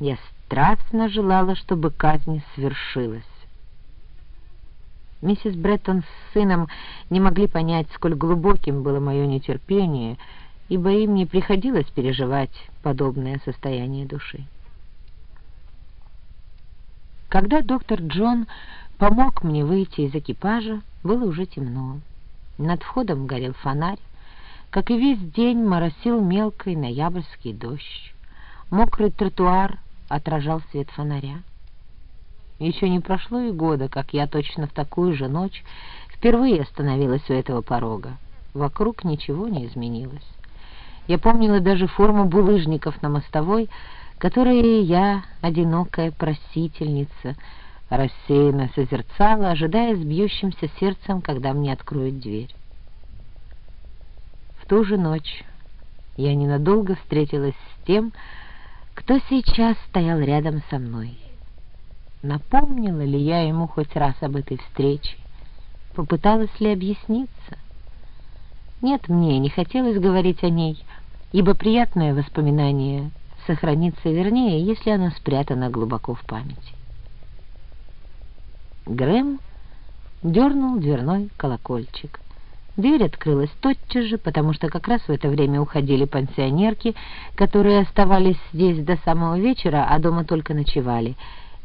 Я страстно желала, чтобы казнь свершилась. Миссис Бреттон с сыном не могли понять, сколь глубоким было мое нетерпение, ибо им не приходилось переживать подобное состояние души. Когда доктор Джон помог мне выйти из экипажа, было уже темно. Над входом горел фонарь, как и весь день моросил мелкий ноябрьский дождь. Мокрый тротуар отражал свет фонаря. Еще не прошло и года, как я точно в такую же ночь впервые остановилась у этого порога. Вокруг ничего не изменилось. Я помнила даже форму булыжников на мостовой, которые я, одинокая просительница, рассеянно созерцала, ожидая с бьющимся сердцем, когда мне откроют дверь. В ту же ночь я ненадолго встретилась с тем, кто сейчас стоял рядом со мной. Напомнила ли я ему хоть раз об этой встрече? Попыталась ли объясниться? Нет, мне не хотелось говорить о ней, ибо приятное воспоминание сохранится вернее, если оно спрятано глубоко в памяти. Грэм дернул дверной колокольчик. Дверь открылась тотчас же, потому что как раз в это время уходили пансионерки, которые оставались здесь до самого вечера, а дома только ночевали,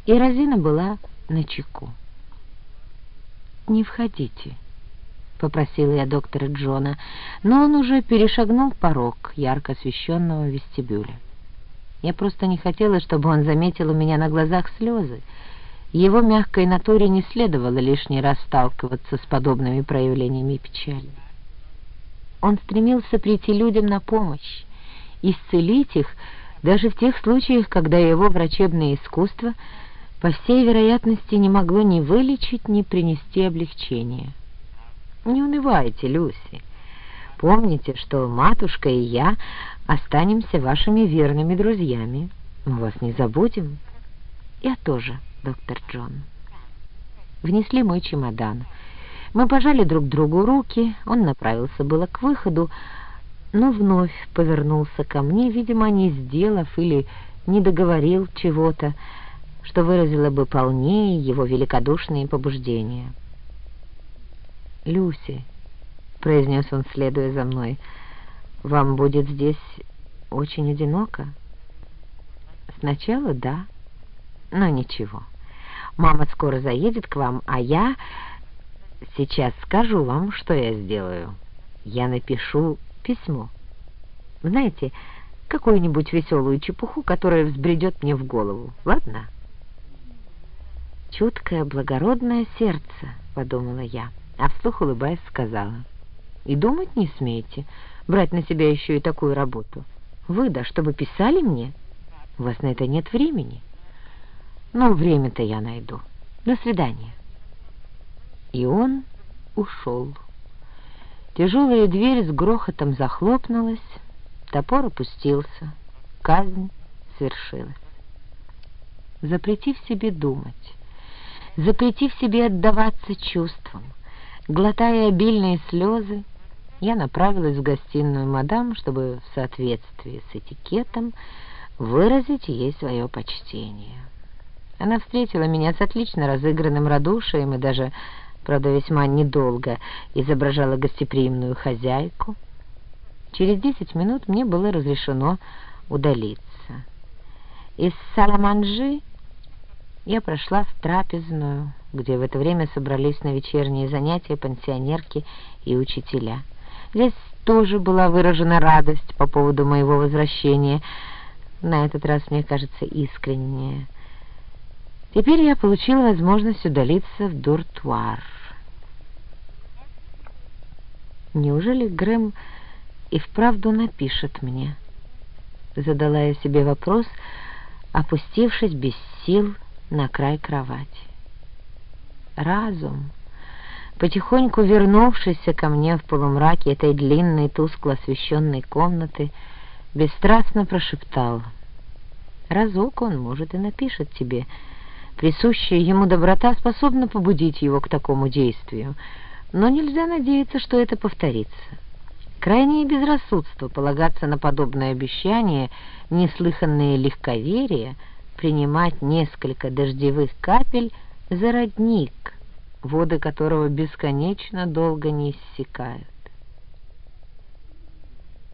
и Розина была на чеку. «Не входите», — попросила я доктора Джона, но он уже перешагнул порог ярко освещенного вестибюля. Я просто не хотела, чтобы он заметил у меня на глазах слезы, его мягкой натуре не следовало лишний раз сталкиваться с подобными проявлениями печали. Он стремился прийти людям на помощь, исцелить их даже в тех случаях, когда его врачебное искусство, по всей вероятности, не могло ни вылечить, ни принести облегчение. Не унывайте, Люси. Помните, что матушка и я останемся вашими верными друзьями. Мы вас не забудем. Я тоже доктор Джон. Внесли мой чемодан. Мы пожали друг другу руки, он направился было к выходу, но вновь повернулся ко мне, видимо, не сделав или не договорил чего-то, что выразило бы полнее его великодушные побуждения. «Люси», — произнес он, следуя за мной, — «вам будет здесь очень одиноко?» «Сначала да, но ничего». Мама скоро заедет к вам, а я сейчас скажу вам, что я сделаю. Я напишу письмо. Знаете, какую-нибудь веселую чепуху, которая взбредет мне в голову. Ладно? Чуткое, благородное сердце, подумала я, а вслух улыбаясь сказала. И думать не смейте, брать на себя еще и такую работу. Вы, да, чтобы писали мне? У вас на это нет времени. Но время-то я найду. До свидания. И он ушел. Тяжелая дверь с грохотом захлопнулась, топор опустился, казнь свершилась. Запретив себе думать, запретив себе отдаваться чувствам, глотая обильные слезы, я направилась в гостиную мадам, чтобы в соответствии с этикетом выразить ей свое почтение. Она встретила меня с отлично разыгранным радушием и даже, правда, весьма недолго изображала гостеприимную хозяйку. Через десять минут мне было разрешено удалиться. Из Саламанжи я прошла в трапезную, где в это время собрались на вечерние занятия пансионерки и учителя. Здесь тоже была выражена радость по поводу моего возвращения, на этот раз, мне кажется, искренняя. Теперь я получила возможность удалиться в дуртуар. Неужели Грэм и вправду напишет мне? Задала я себе вопрос, опустившись без сил на край кровати. Разум, потихоньку вернувшийся ко мне в полумраке этой длинной, тускло освещенной комнаты, бесстрастно прошептал. «Разок он, может, и напишет тебе». Присущая ему доброта способна побудить его к такому действию, но нельзя надеяться, что это повторится. Крайнее безрассудство полагаться на подобное обещание, неслыханное легковерие принимать несколько дождевых капель за родник, воды которого бесконечно долго не иссякают.